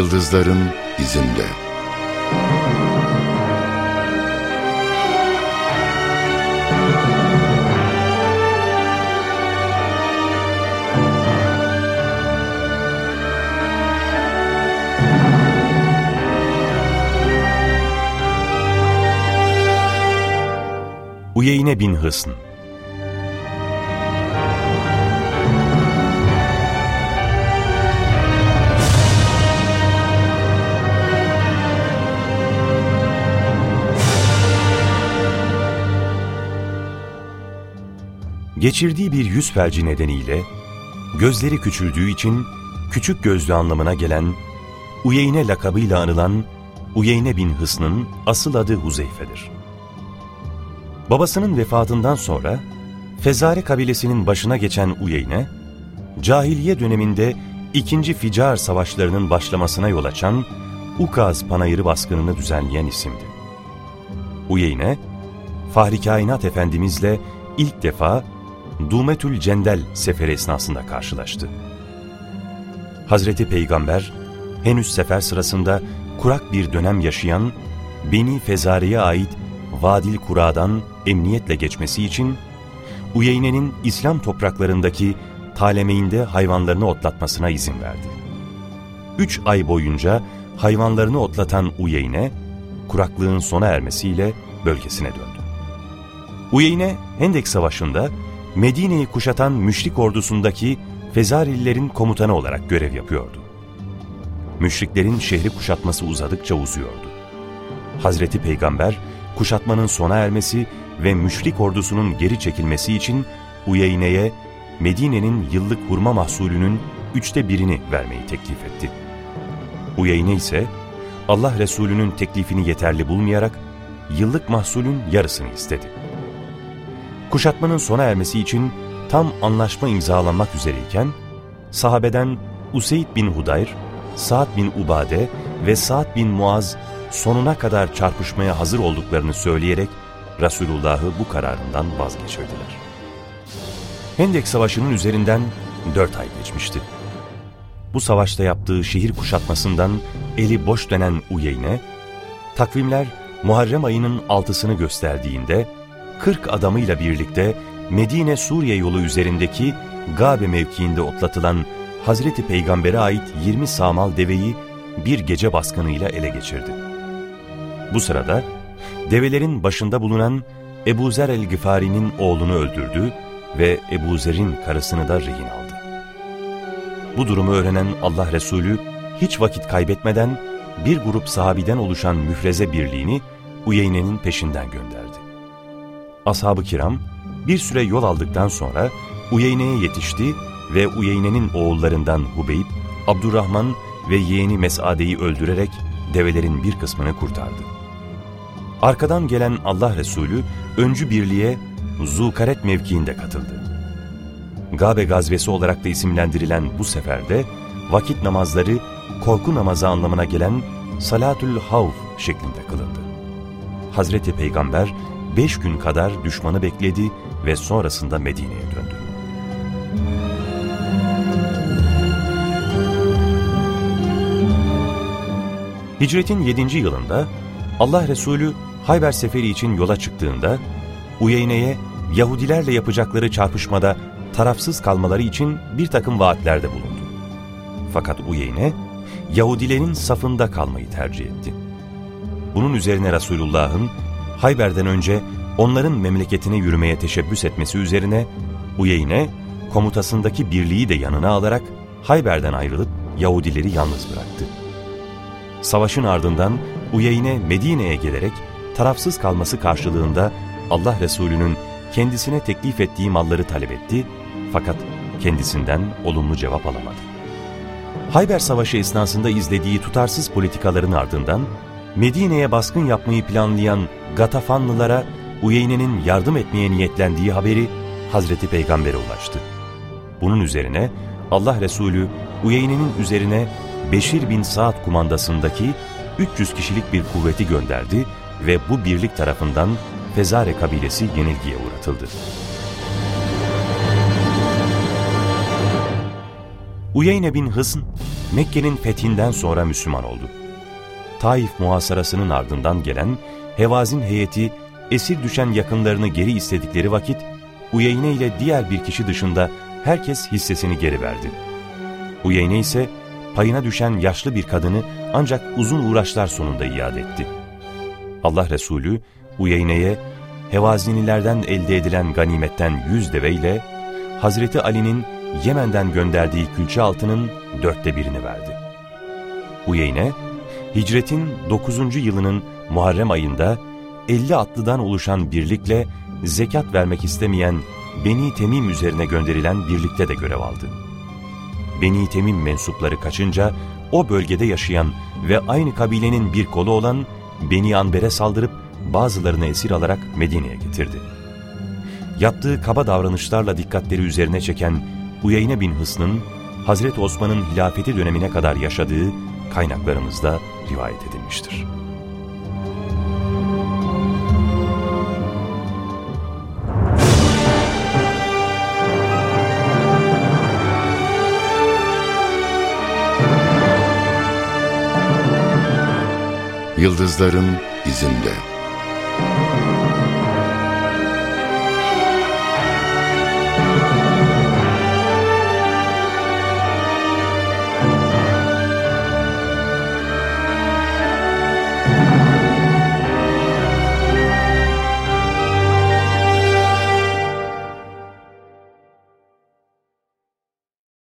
Yıldızların izinde. Uyeyne bin Hısn Geçirdiği bir yüz felci nedeniyle, gözleri küçüldüğü için küçük gözlü anlamına gelen, Uyeyne lakabıyla anılan Uyeyne bin Hısn'ın asıl adı Huzeyfe'dir. Babasının vefatından sonra Fezare kabilesinin başına geçen Uyeyne, cahiliye döneminde ikinci Ficar savaşlarının başlamasına yol açan Ukaz Panayırı baskınını düzenleyen isimdi. Uyeyne, Fahri Kainat Efendimizle ilk defa Dumetül Cendel seferi esnasında karşılaştı. Hazreti Peygamber, henüz sefer sırasında kurak bir dönem yaşayan Beni Fezare'ye ait Vadil Kura'dan emniyetle geçmesi için Uyeyne'nin İslam topraklarındaki talemeyinde hayvanlarını otlatmasına izin verdi. Üç ay boyunca hayvanlarını otlatan Uyeyne, kuraklığın sona ermesiyle bölgesine döndü. Uyeyne, Hendek Savaşı'nda Medine'yi kuşatan müşrik ordusundaki Fezarililerin komutanı olarak görev yapıyordu. Müşriklerin şehri kuşatması uzadıkça uzuyordu. Hazreti Peygamber, kuşatmanın sona ermesi ve müşrik ordusunun geri çekilmesi için Uyeyne'ye Medine'nin yıllık hurma mahsulünün üçte birini vermeyi teklif etti. Uyeyne ise Allah Resulü'nün teklifini yeterli bulmayarak yıllık mahsulün yarısını istedi. Kuşatmanın sona ermesi için tam anlaşma imzalanmak üzereyken, sahabeden Useyd bin Hudayr, Sa'd bin Ubade ve Sa'd bin Muaz sonuna kadar çarpışmaya hazır olduklarını söyleyerek Resulullah'ı bu kararından vazgeçirdiler. Hendek Savaşı'nın üzerinden dört ay geçmişti. Bu savaşta yaptığı şehir kuşatmasından eli boş dönen Uyeyne, takvimler Muharrem ayının altısını gösterdiğinde 40 adamıyla birlikte Medine-Suriye yolu üzerindeki Gabe mevkiinde otlatılan Hazreti Peygamber'e ait 20 samal deveyi bir gece baskınıyla ele geçirdi. Bu sırada develerin başında bulunan Ebu Zer el-Gıfari'nin oğlunu öldürdü ve Ebu Zer'in karısını da rehin aldı. Bu durumu öğrenen Allah Resulü hiç vakit kaybetmeden bir grup sahabiden oluşan müfreze birliğini Uyeyne'nin peşinden gönderdi. Ashab-ı kiram bir süre yol aldıktan sonra Uyeyne'ye yetişti ve Uyeyne'nin oğullarından Hubeyb, Abdurrahman ve yeğeni Mes'ade'yi öldürerek develerin bir kısmını kurtardı. Arkadan gelen Allah Resulü öncü birliğe Zukaret mevkiinde katıldı. Gabe gazvesi olarak da isimlendirilen bu seferde vakit namazları korku namazı anlamına gelen Salatül Havf şeklinde kılındı. Hazreti Peygamber beş gün kadar düşmanı bekledi ve sonrasında Medine'ye döndü. Hicretin 7. yılında Allah Resulü Hayber seferi için yola çıktığında Uyeyne'ye Yahudilerle yapacakları çarpışmada tarafsız kalmaları için bir takım vaatlerde bulundu. Fakat Uyeyne Yahudilerin safında kalmayı tercih etti. Bunun üzerine Resulullah'ın Hayber'den önce onların memleketine yürümeye teşebbüs etmesi üzerine Uyeyne komutasındaki birliği de yanına alarak Hayber'den ayrılıp Yahudileri yalnız bıraktı. Savaşın ardından Uyeyne Medine'ye gelerek tarafsız kalması karşılığında Allah Resulü'nün kendisine teklif ettiği malları talep etti fakat kendisinden olumlu cevap alamadı. Hayber Savaşı esnasında izlediği tutarsız politikaların ardından Medine'ye baskın yapmayı planlayan Gatafanlılara Uyeyne'nin yardım etmeye niyetlendiği haberi Hazreti Peygamber'e ulaştı. Bunun üzerine Allah Resulü Uyeyne'nin üzerine Beşir bin Saad kumandasındaki 300 kişilik bir kuvveti gönderdi ve bu birlik tarafından Fezare kabilesi yenilgiye uğratıldı. Uyeyne bin Hısn, Mekke'nin fethinden sonra Müslüman oldu. Taif muhasarasının ardından gelen Hevazin heyeti esir düşen yakınlarını geri istedikleri vakit Uyeyne ile diğer bir kişi dışında herkes hissesini geri verdi. Uyeyne ise payına düşen yaşlı bir kadını ancak uzun uğraşlar sonunda iade etti. Allah Resulü Uyeyne'ye Hevazinilerden elde edilen ganimetten yüz deve ile Hazreti Ali'nin Yemen'den gönderdiği külçe altının dörtte birini verdi. Uyeyne, hicretin 9. yılının Muharrem ayında 50 atlıdan oluşan birlikle zekat vermek istemeyen Beni Temim üzerine gönderilen birlikte de görev aldı. Beni Temim mensupları kaçınca o bölgede yaşayan ve aynı kabilenin bir kolu olan Beni Anber'e saldırıp bazılarını esir alarak Medine'ye getirdi. Yaptığı kaba davranışlarla dikkatleri üzerine çeken Uyeyne bin Hısn'ın Hazreti Osman'ın hilafeti dönemine kadar yaşadığı kaynaklarımızda rivayet edilmiştir. Yıldızların izinde.